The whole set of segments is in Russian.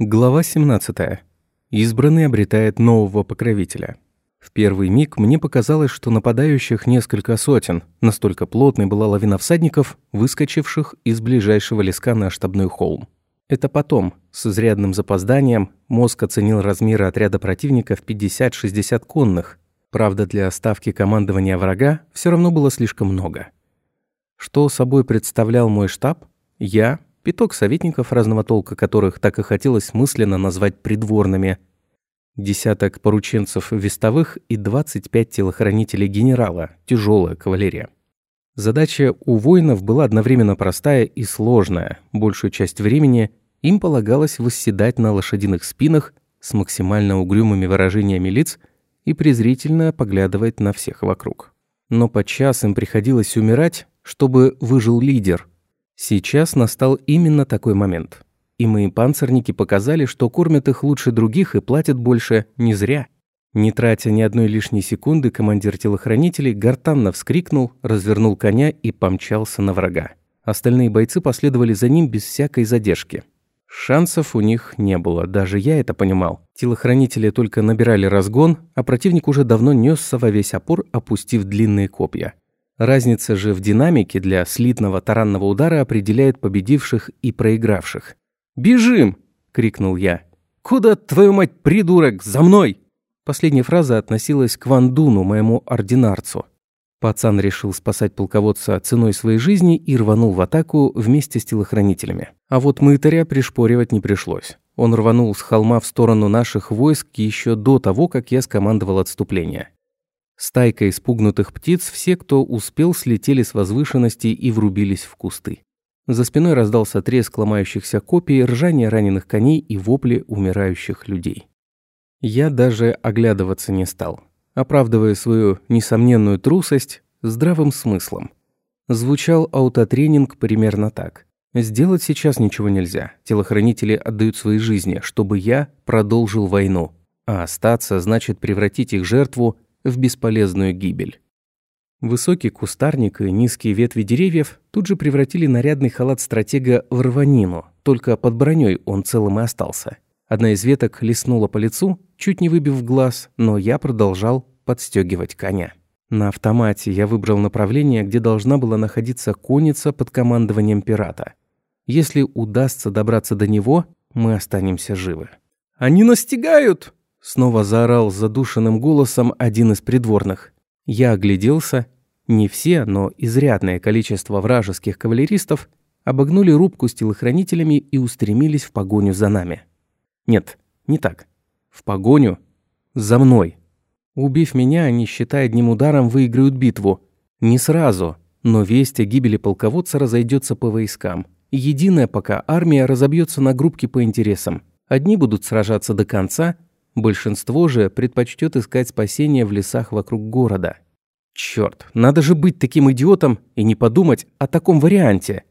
Глава 17. Избранный обретает нового покровителя. В первый миг мне показалось, что нападающих несколько сотен, настолько плотной была лавина всадников, выскочивших из ближайшего леска на штабной холм. Это потом, с изрядным запозданием, мозг оценил размеры отряда противника в 50-60 конных. Правда, для ставки командования врага все равно было слишком много. Что собой представлял мой штаб? Я, пяток советников разного толка, которых так и хотелось мысленно назвать придворными, десяток порученцев вестовых и 25 телохранителей генерала, тяжелая кавалерия. Задача у воинов была одновременно простая и сложная. Большую часть времени им полагалось восседать на лошадиных спинах с максимально угрюмыми выражениями лиц и презрительно поглядывать на всех вокруг. Но подчас им приходилось умирать, чтобы выжил лидер – Сейчас настал именно такой момент. И мои панцирники показали, что кормят их лучше других и платят больше не зря. Не тратя ни одной лишней секунды, командир телохранителей гортанно вскрикнул, развернул коня и помчался на врага. Остальные бойцы последовали за ним без всякой задержки. Шансов у них не было, даже я это понимал. Телохранители только набирали разгон, а противник уже давно несся во весь опор, опустив длинные копья. Разница же в динамике для слитного таранного удара определяет победивших и проигравших. «Бежим!» – крикнул я. «Куда, твою мать, придурок, за мной!» Последняя фраза относилась к Вандуну, моему ординарцу. Пацан решил спасать полководца ценой своей жизни и рванул в атаку вместе с телохранителями. А вот мытаря пришпоривать не пришлось. Он рванул с холма в сторону наших войск еще до того, как я скомандовал отступление. Стайка испугнутых птиц, все, кто успел, слетели с возвышенности и врубились в кусты. За спиной раздался треск ломающихся копий, ржание раненых коней и вопли умирающих людей. Я даже оглядываться не стал, оправдывая свою несомненную трусость здравым смыслом. Звучал аутотренинг примерно так. Сделать сейчас ничего нельзя. Телохранители отдают свои жизни, чтобы я продолжил войну. А остаться значит превратить их жертву в бесполезную гибель. Высокий кустарник и низкие ветви деревьев тут же превратили нарядный халат стратега в рванину, только под броней он целым и остался. Одна из веток леснула по лицу, чуть не выбив глаз, но я продолжал подстегивать коня. На автомате я выбрал направление, где должна была находиться конница под командованием пирата. Если удастся добраться до него, мы останемся живы. «Они настигают!» Снова заорал задушенным голосом один из придворных. Я огляделся. Не все, но изрядное количество вражеских кавалеристов обогнули рубку с телохранителями и устремились в погоню за нами. Нет, не так. В погоню за мной. Убив меня, они, считая одним ударом, выиграют битву. Не сразу, но весть о гибели полководца разойдется по войскам. Единая пока армия разобьется на группки по интересам. Одни будут сражаться до конца, Большинство же предпочтет искать спасение в лесах вокруг города. Черт, надо же быть таким идиотом и не подумать о таком варианте.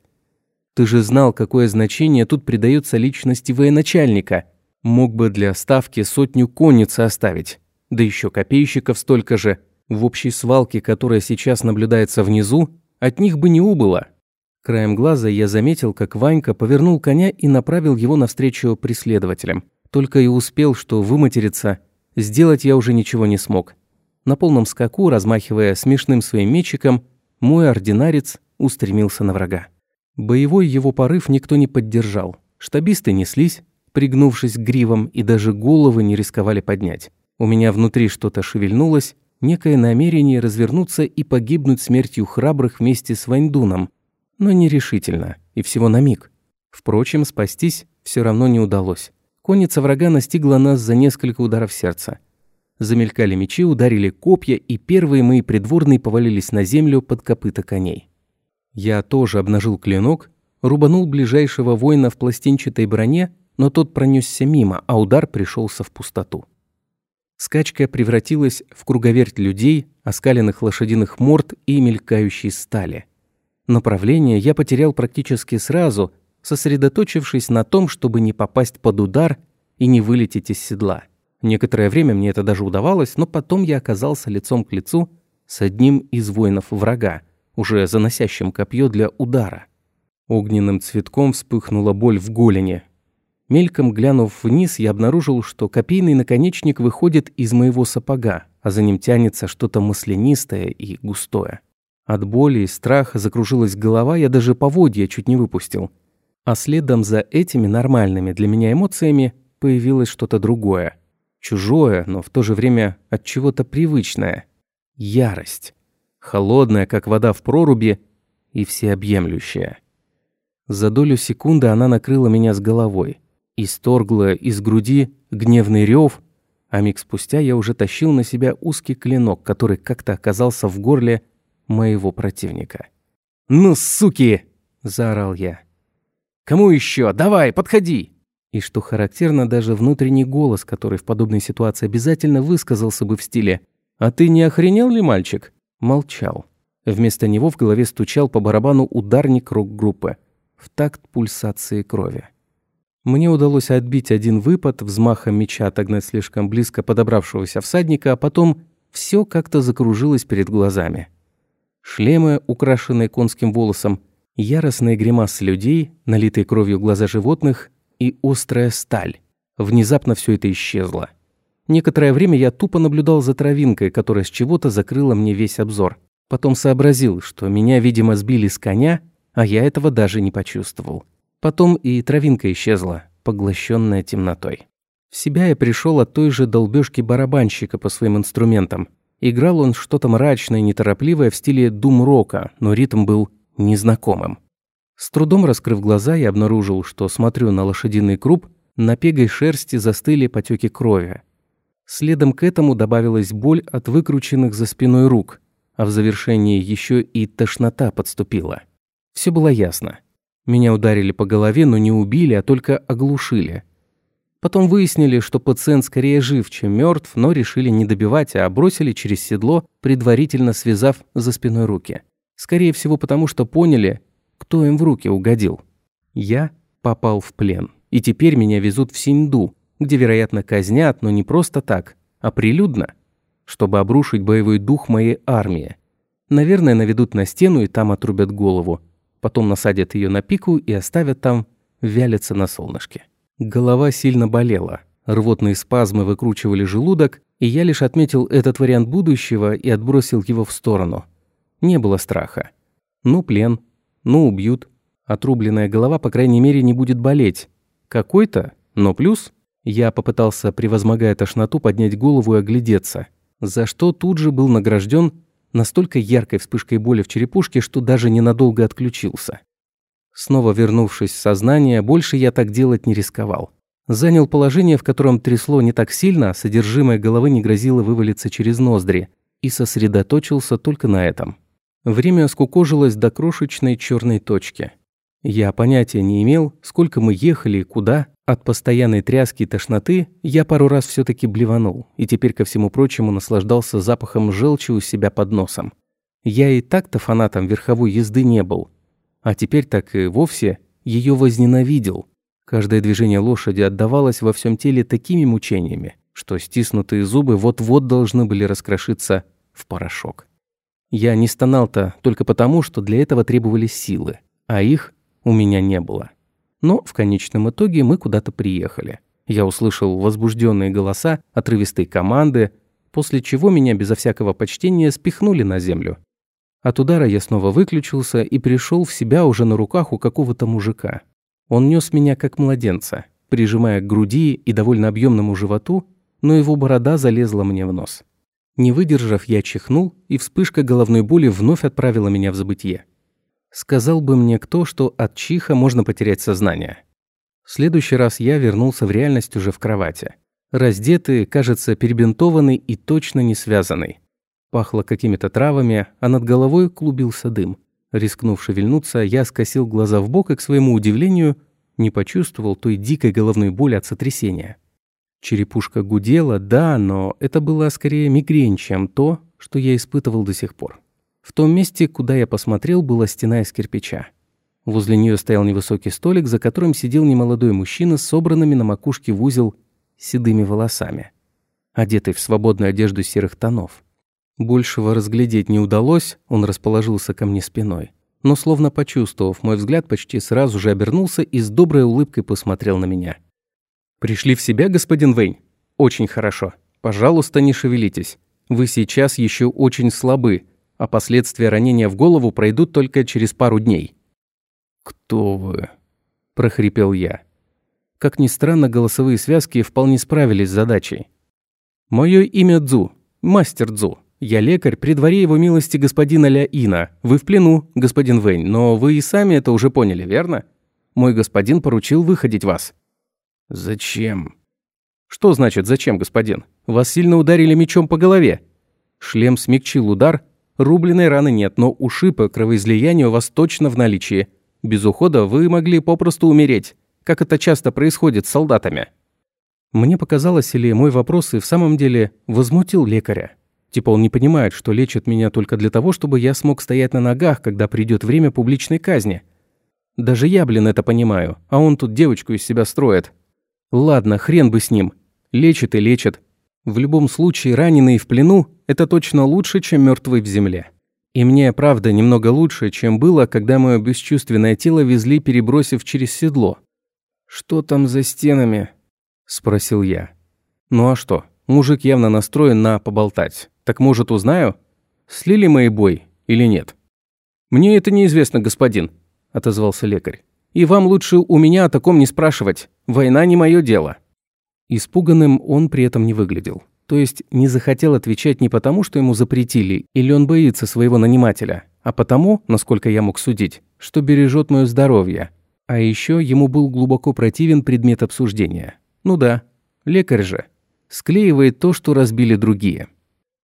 Ты же знал, какое значение тут придается личности военачальника. Мог бы для ставки сотню конницы оставить. Да еще копейщиков столько же. В общей свалке, которая сейчас наблюдается внизу, от них бы не убыло. Краем глаза я заметил, как Ванька повернул коня и направил его навстречу преследователям. Только и успел, что выматериться, сделать я уже ничего не смог. На полном скаку, размахивая смешным своим мечиком, мой ординарец устремился на врага. Боевой его порыв никто не поддержал. Штабисты неслись, пригнувшись к гривам, и даже головы не рисковали поднять. У меня внутри что-то шевельнулось, некое намерение развернуться и погибнуть смертью храбрых вместе с Вайндуном, но нерешительно, и всего на миг. Впрочем, спастись все равно не удалось. Конница врага настигла нас за несколько ударов сердца. Замелькали мечи, ударили копья, и первые мои придворные повалились на землю под копыта коней. Я тоже обнажил клинок, рубанул ближайшего воина в пластинчатой броне, но тот пронесся мимо, а удар пришелся в пустоту. Скачка превратилась в круговерть людей, оскаленных лошадиных морд и мелькающей стали. Направление я потерял практически сразу, сосредоточившись на том, чтобы не попасть под удар и не вылететь из седла. Некоторое время мне это даже удавалось, но потом я оказался лицом к лицу с одним из воинов врага, уже заносящим копье для удара. Огненным цветком вспыхнула боль в голени. Мельком глянув вниз, я обнаружил, что копейный наконечник выходит из моего сапога, а за ним тянется что-то маслянистое и густое. От боли и страха закружилась голова, я даже поводья чуть не выпустил. А следом за этими нормальными для меня эмоциями появилось что-то другое. Чужое, но в то же время от чего-то привычное. Ярость. Холодная, как вода в проруби, и всеобъемлющая. За долю секунды она накрыла меня с головой. Исторгла из груди гневный рев, а миг спустя я уже тащил на себя узкий клинок, который как-то оказался в горле моего противника. «Ну, суки!» – заорал я. «Кому еще? Давай, подходи!» И что характерно, даже внутренний голос, который в подобной ситуации обязательно высказался бы в стиле «А ты не охренел ли, мальчик?» молчал. Вместо него в голове стучал по барабану ударник рок-группы в такт пульсации крови. Мне удалось отбить один выпад, взмахом меча отогнать слишком близко подобравшегося всадника, а потом все как-то закружилось перед глазами. Шлемы, украшенные конским волосом, яростные гримасы людей, налитые кровью глаза животных и острая сталь. Внезапно все это исчезло. Некоторое время я тупо наблюдал за травинкой, которая с чего-то закрыла мне весь обзор. Потом сообразил, что меня, видимо, сбили с коня, а я этого даже не почувствовал. Потом и травинка исчезла, поглощенная темнотой. В себя я пришел от той же долбежки барабанщика по своим инструментам. Играл он что-то мрачное, неторопливое в стиле дум-рока, но ритм был незнакомым. С трудом раскрыв глаза, я обнаружил, что смотрю на лошадиный круп, на пегой шерсти застыли потеки крови. Следом к этому добавилась боль от выкрученных за спиной рук, а в завершении еще и тошнота подступила. Все было ясно. Меня ударили по голове, но не убили, а только оглушили. Потом выяснили, что пациент скорее жив, чем мертв, но решили не добивать, а бросили через седло, предварительно связав за спиной руки. Скорее всего, потому что поняли, кто им в руки угодил. Я попал в плен, и теперь меня везут в Синьду, где, вероятно, казнят, но не просто так, а прилюдно, чтобы обрушить боевой дух моей армии. Наверное, наведут на стену и там отрубят голову, потом насадят ее на пику и оставят там вялиться на солнышке. Голова сильно болела, рвотные спазмы выкручивали желудок, и я лишь отметил этот вариант будущего и отбросил его в сторону. Не было страха. Ну, плен, ну, убьют. Отрубленная голова, по крайней мере, не будет болеть. Какой-то, но плюс. Я попытался, превозмогая тошноту, поднять голову и оглядеться, за что тут же был награжден настолько яркой вспышкой боли в черепушке, что даже ненадолго отключился. Снова вернувшись в сознание, больше я так делать не рисковал. Занял положение, в котором трясло не так сильно, а содержимое головы не грозило вывалиться через ноздри, и сосредоточился только на этом. Время скукожилось до крошечной черной точки. Я понятия не имел, сколько мы ехали и куда. От постоянной тряски и тошноты я пару раз все таки блеванул, и теперь, ко всему прочему, наслаждался запахом желчи у себя под носом. Я и так-то фанатом верховой езды не был, а теперь так и вовсе ее возненавидел. Каждое движение лошади отдавалось во всем теле такими мучениями, что стиснутые зубы вот-вот должны были раскрошиться в порошок. Я не стонал-то только потому, что для этого требовались силы, а их у меня не было. Но в конечном итоге мы куда-то приехали. Я услышал возбужденные голоса, отрывистые команды, после чего меня безо всякого почтения спихнули на землю. От удара я снова выключился и пришел в себя уже на руках у какого-то мужика. Он нес меня как младенца, прижимая к груди и довольно объемному животу, но его борода залезла мне в нос. Не выдержав, я чихнул, и вспышка головной боли вновь отправила меня в забытье. Сказал бы мне кто, что от чиха можно потерять сознание. В следующий раз я вернулся в реальность уже в кровати. Раздетый, кажется, перебинтованный и точно не связанный. Пахло какими-то травами, а над головой клубился дым. Рискнув шевельнуться, я скосил глаза в бок и, к своему удивлению, не почувствовал той дикой головной боли от сотрясения. Черепушка гудела, да, но это было скорее мигрень, чем то, что я испытывал до сих пор. В том месте, куда я посмотрел, была стена из кирпича. Возле нее стоял невысокий столик, за которым сидел немолодой мужчина с собранными на макушке в узел седыми волосами, одетый в свободную одежду серых тонов. Большего разглядеть не удалось, он расположился ко мне спиной. Но словно почувствовав мой взгляд, почти сразу же обернулся и с доброй улыбкой посмотрел на меня. «Пришли в себя, господин Вейн? Очень хорошо. Пожалуйста, не шевелитесь. Вы сейчас еще очень слабы, а последствия ранения в голову пройдут только через пару дней». «Кто вы?» – прохрипел я. Как ни странно, голосовые связки вполне справились с задачей. «Мое имя Дзу, мастер Дзу. Я лекарь при дворе его милости господина Ля Ина. Вы в плену, господин Вэнь, но вы и сами это уже поняли, верно? Мой господин поручил выходить вас». «Зачем?» «Что значит «зачем, господин»? Вас сильно ударили мечом по голове». Шлем смягчил удар. Рубленной раны нет, но ушиб и кровоизлияние у вас точно в наличии. Без ухода вы могли попросту умереть, как это часто происходит с солдатами. Мне показалось, или мой вопрос и в самом деле возмутил лекаря. Типа он не понимает, что лечит меня только для того, чтобы я смог стоять на ногах, когда придет время публичной казни. Даже я, блин, это понимаю, а он тут девочку из себя строит. Ладно, хрен бы с ним. Лечит и лечит. В любом случае, раненый в плену – это точно лучше, чем мертвый в земле. И мне, правда, немного лучше, чем было, когда мое бесчувственное тело везли, перебросив через седло. «Что там за стенами?» – спросил я. «Ну а что? Мужик явно настроен на поболтать. Так может, узнаю, слили мои бой или нет?» «Мне это неизвестно, господин», – отозвался лекарь. «И вам лучше у меня о таком не спрашивать. Война не мое дело». Испуганным он при этом не выглядел. То есть не захотел отвечать не потому, что ему запретили, или он боится своего нанимателя, а потому, насколько я мог судить, что бережет мое здоровье. А еще ему был глубоко противен предмет обсуждения. Ну да, лекарь же. Склеивает то, что разбили другие.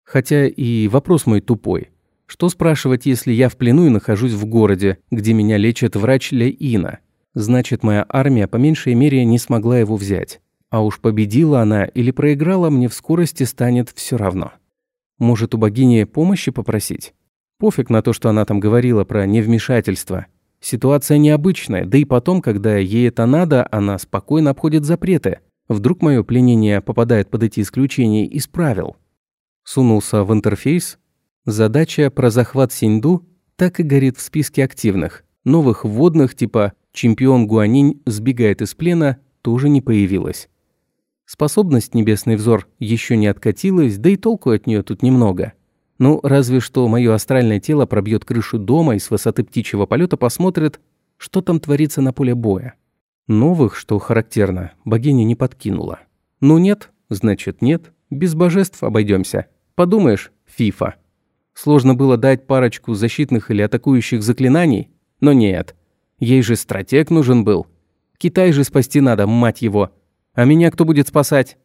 Хотя и вопрос мой тупой. Что спрашивать, если я в плену и нахожусь в городе, где меня лечит врач Леина? Значит, моя армия по меньшей мере не смогла его взять. А уж победила она или проиграла, мне в скорости станет все равно. Может, у богини помощи попросить? Пофиг на то, что она там говорила про невмешательство. Ситуация необычная, да и потом, когда ей это надо, она спокойно обходит запреты. Вдруг мое пленение попадает под эти исключения из правил. Сунулся в интерфейс. Задача про захват Синьду так и горит в списке активных. Новых вводных типа «Чемпион Гуанинь сбегает из плена» тоже не появилась. Способность «Небесный взор» еще не откатилась, да и толку от нее тут немного. Ну, разве что мое астральное тело пробьет крышу дома и с высоты птичьего полета посмотрит, что там творится на поле боя. Новых, что характерно, богиня не подкинула. Ну нет, значит нет, без божеств обойдемся. Подумаешь, фифа. Сложно было дать парочку защитных или атакующих заклинаний, но нет. Ей же стратег нужен был. Китай же спасти надо, мать его. А меня кто будет спасать?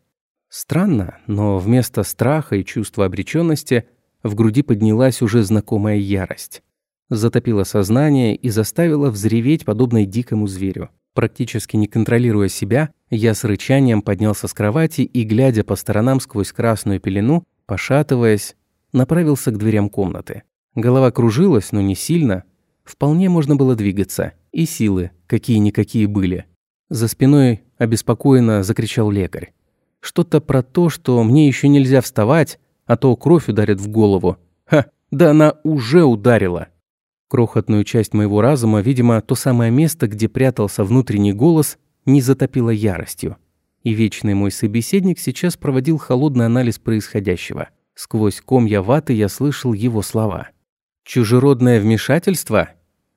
Странно, но вместо страха и чувства обреченности в груди поднялась уже знакомая ярость. Затопила сознание и заставила взреветь, подобно дикому зверю. Практически не контролируя себя, я с рычанием поднялся с кровати и, глядя по сторонам сквозь красную пелену, пошатываясь, направился к дверям комнаты. Голова кружилась, но не сильно. Вполне можно было двигаться. И силы, какие-никакие были. За спиной обеспокоенно закричал лекарь. Что-то про то, что мне еще нельзя вставать, а то кровь ударит в голову. Ха, да она уже ударила. Крохотную часть моего разума, видимо, то самое место, где прятался внутренний голос, не затопило яростью. И вечный мой собеседник сейчас проводил холодный анализ происходящего. Сквозь комья ваты я слышал его слова. «Чужеродное вмешательство?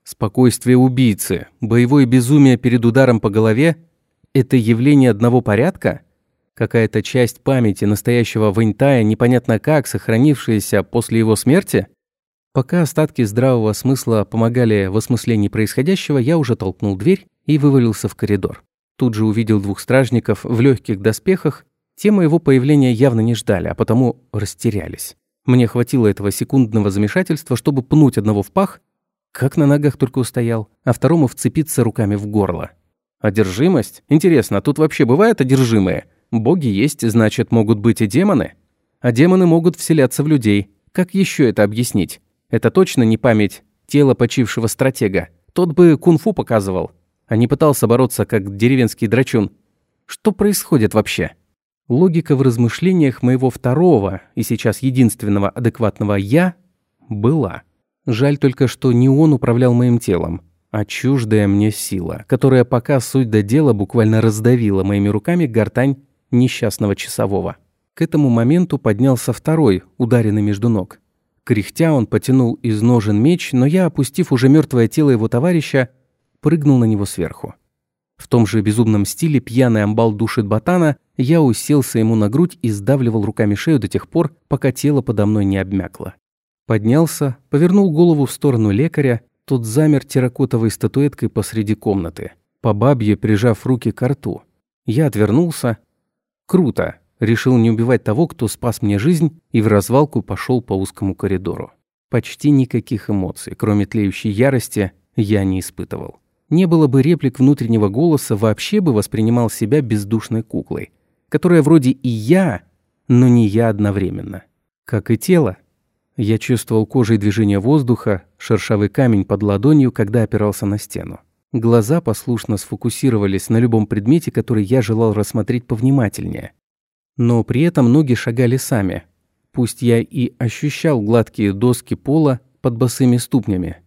Спокойствие убийцы, боевое безумие перед ударом по голове – это явление одного порядка? Какая-то часть памяти настоящего Вэньтая, непонятно как, сохранившаяся после его смерти? Пока остатки здравого смысла помогали в осмыслении происходящего, я уже толкнул дверь и вывалился в коридор. Тут же увидел двух стражников в легких доспехах. Те моего появления явно не ждали, а потому растерялись. Мне хватило этого секундного замешательства, чтобы пнуть одного в пах как на ногах только устоял, а второму вцепиться руками в горло. Одержимость? Интересно, тут вообще бывают одержимые? Боги есть, значит, могут быть и демоны? А демоны могут вселяться в людей. Как еще это объяснить? Это точно не память тела почившего стратега. Тот бы кунг-фу показывал, а не пытался бороться, как деревенский драчун. Что происходит вообще? Логика в размышлениях моего второго и сейчас единственного адекватного «я» была. Жаль только, что не он управлял моим телом, а чуждая мне сила, которая пока суть до дела буквально раздавила моими руками гортань несчастного часового. К этому моменту поднялся второй, ударенный между ног. Кряхтя он потянул из ножен меч, но я, опустив уже мертвое тело его товарища, прыгнул на него сверху. В том же безумном стиле пьяный амбал душит ботана, я уселся ему на грудь и сдавливал руками шею до тех пор, пока тело подо мной не обмякло. Поднялся, повернул голову в сторону лекаря, тот замер терракотовой статуэткой посреди комнаты, по бабье прижав руки к рту. Я отвернулся. Круто. Решил не убивать того, кто спас мне жизнь, и в развалку пошел по узкому коридору. Почти никаких эмоций, кроме тлеющей ярости, я не испытывал. Не было бы реплик внутреннего голоса, вообще бы воспринимал себя бездушной куклой, которая вроде и я, но не я одновременно. Как и тело. Я чувствовал кожей движение воздуха, шершавый камень под ладонью, когда опирался на стену. Глаза послушно сфокусировались на любом предмете, который я желал рассмотреть повнимательнее. Но при этом ноги шагали сами. Пусть я и ощущал гладкие доски пола под босыми ступнями,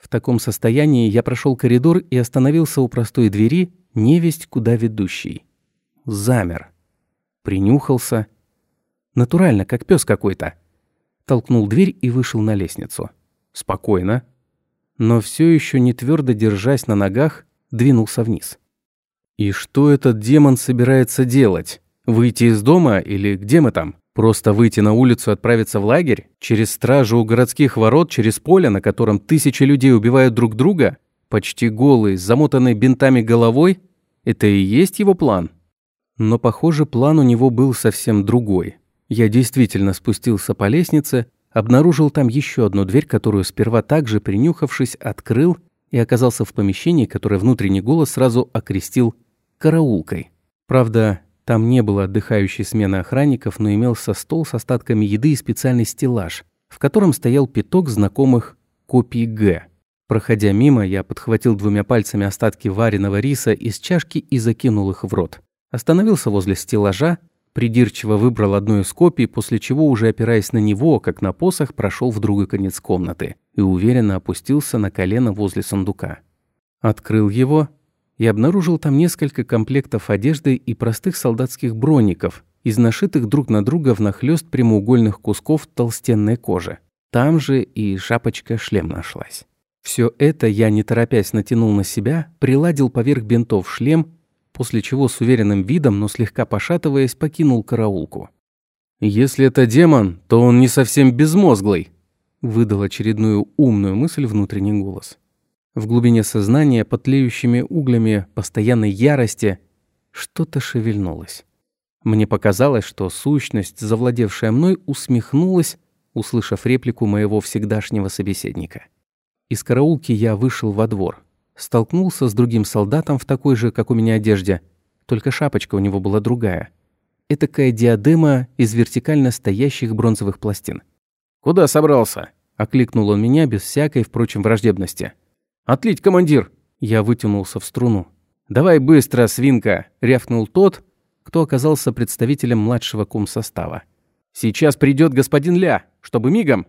в таком состоянии я прошел коридор и остановился у простой двери, невесть куда ведущей. Замер. Принюхался. Натурально, как пес какой-то. Толкнул дверь и вышел на лестницу. Спокойно. Но все еще не твердо держась на ногах, двинулся вниз. И что этот демон собирается делать? Выйти из дома или где мы там? Просто выйти на улицу отправиться в лагерь? Через стражу у городских ворот, через поле, на котором тысячи людей убивают друг друга? Почти голый, с замотанной бинтами головой? Это и есть его план? Но, похоже, план у него был совсем другой. Я действительно спустился по лестнице, обнаружил там еще одну дверь, которую сперва также принюхавшись, открыл и оказался в помещении, которое внутренний голос сразу окрестил «караулкой». Правда, там не было отдыхающей смены охранников, но имелся стол с остатками еды и специальный стеллаж, в котором стоял пяток знакомых копий Г. Проходя мимо, я подхватил двумя пальцами остатки вареного риса из чашки и закинул их в рот. Остановился возле стеллажа, придирчиво выбрал одну из копий, после чего, уже опираясь на него, как на посох, прошел в другой конец комнаты и уверенно опустился на колено возле сундука. Открыл его и обнаружил там несколько комплектов одежды и простых солдатских броников, из нашитых друг на друга внахлёст прямоугольных кусков толстенной кожи. Там же и шапочка-шлем нашлась. Все это я, не торопясь, натянул на себя, приладил поверх бинтов шлем, после чего с уверенным видом, но слегка пошатываясь, покинул караулку. «Если это демон, то он не совсем безмозглый», выдал очередную умную мысль внутренний голос. В глубине сознания, под тлеющими углями постоянной ярости, что-то шевельнулось. Мне показалось, что сущность, завладевшая мной, усмехнулась, услышав реплику моего всегдашнего собеседника. Из караулки я вышел во двор. Столкнулся с другим солдатом в такой же, как у меня, одежде, только шапочка у него была другая. Этакая диадема из вертикально стоящих бронзовых пластин. «Куда собрался?» – окликнул он меня без всякой, впрочем, враждебности. «Отлить, командир!» Я вытянулся в струну. «Давай быстро, свинка!» – рявкнул тот, кто оказался представителем младшего комсостава. «Сейчас придет господин Ля, чтобы мигом!»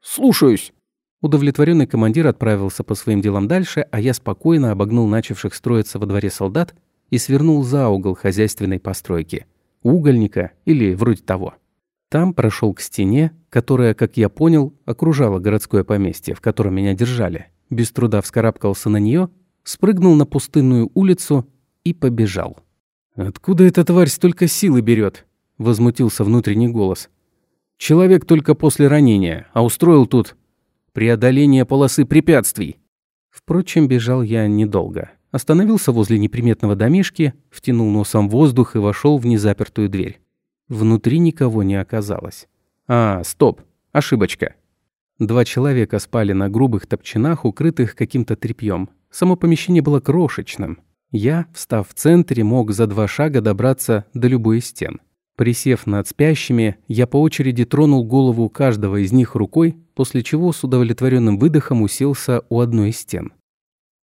«Слушаюсь!» Удовлетворенный командир отправился по своим делам дальше, а я спокойно обогнул начавших строиться во дворе солдат и свернул за угол хозяйственной постройки. Угольника или вроде того. Там прошел к стене, которая, как я понял, окружала городское поместье, в котором меня держали без труда вскарабкался на нее, спрыгнул на пустынную улицу и побежал. «Откуда эта тварь столько силы берет? возмутился внутренний голос. «Человек только после ранения, а устроил тут преодоление полосы препятствий». Впрочем, бежал я недолго. Остановился возле неприметного домишки, втянул носом воздух и вошел в незапертую дверь. Внутри никого не оказалось. А, стоп, ошибочка. Два человека спали на грубых топчинах, укрытых каким-то тряпьем. Само помещение было крошечным. Я, встав в центре, мог за два шага добраться до любой из стен. Присев над спящими, я по очереди тронул голову каждого из них рукой, после чего с удовлетворенным выдохом уселся у одной из стен.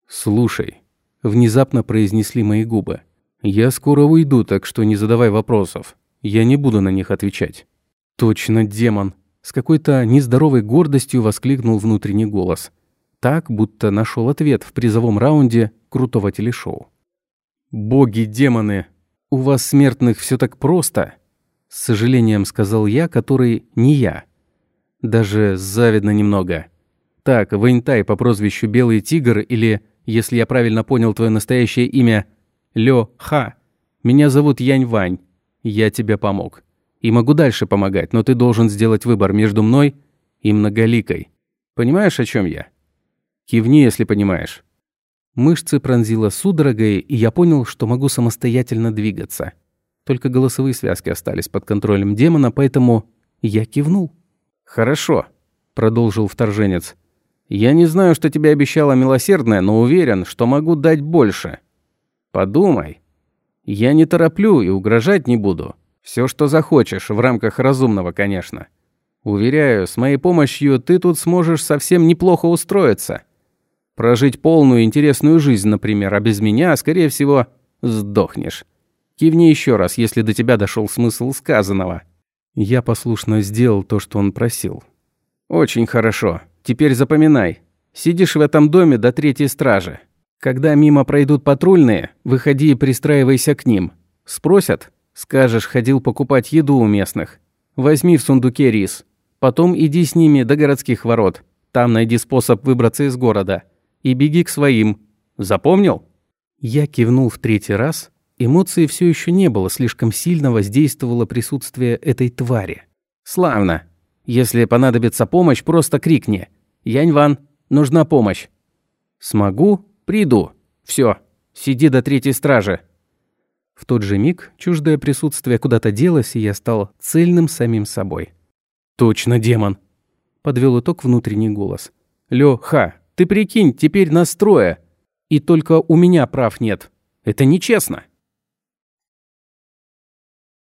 «Слушай», – внезапно произнесли мои губы, – «я скоро уйду, так что не задавай вопросов. Я не буду на них отвечать». «Точно, демон», с какой-то нездоровой гордостью воскликнул внутренний голос. Так, будто нашел ответ в призовом раунде крутого телешоу. «Боги-демоны, у вас, смертных, все так просто!» С сожалением сказал я, который не я. Даже завидно немного. Так, Вэньтай по прозвищу Белый Тигр или, если я правильно понял твое настоящее имя, Лё Ха. Меня зовут Янь Вань. Я тебе помог. И могу дальше помогать, но ты должен сделать выбор между мной и Многоликой. Понимаешь, о чем я? Кивни, если понимаешь. Мышцы пронзила судорогой, и я понял, что могу самостоятельно двигаться. Только голосовые связки остались под контролем демона, поэтому я кивнул. «Хорошо», — продолжил вторженец. «Я не знаю, что тебе обещала милосердная, но уверен, что могу дать больше. Подумай. Я не тороплю и угрожать не буду. Все, что захочешь, в рамках разумного, конечно. Уверяю, с моей помощью ты тут сможешь совсем неплохо устроиться». Прожить полную интересную жизнь, например, а без меня, скорее всего, сдохнешь. Кивни еще раз, если до тебя дошел смысл сказанного». Я послушно сделал то, что он просил. «Очень хорошо. Теперь запоминай. Сидишь в этом доме до третьей стражи. Когда мимо пройдут патрульные, выходи и пристраивайся к ним. Спросят? Скажешь, ходил покупать еду у местных. Возьми в сундуке рис. Потом иди с ними до городских ворот. Там найди способ выбраться из города и беги к своим. Запомнил?» Я кивнул в третий раз. Эмоции все еще не было, слишком сильно воздействовало присутствие этой твари. «Славно. Если понадобится помощь, просто крикни. Янь-Ван, нужна помощь». «Смогу? Приду. Все. Сиди до третьей стражи». В тот же миг чуждое присутствие куда-то делось, и я стал цельным самим собой. «Точно демон!» – подвел итог внутренний голос. «Лё, ха, ты прикинь, теперь настроя. И только у меня прав нет. Это нечестно.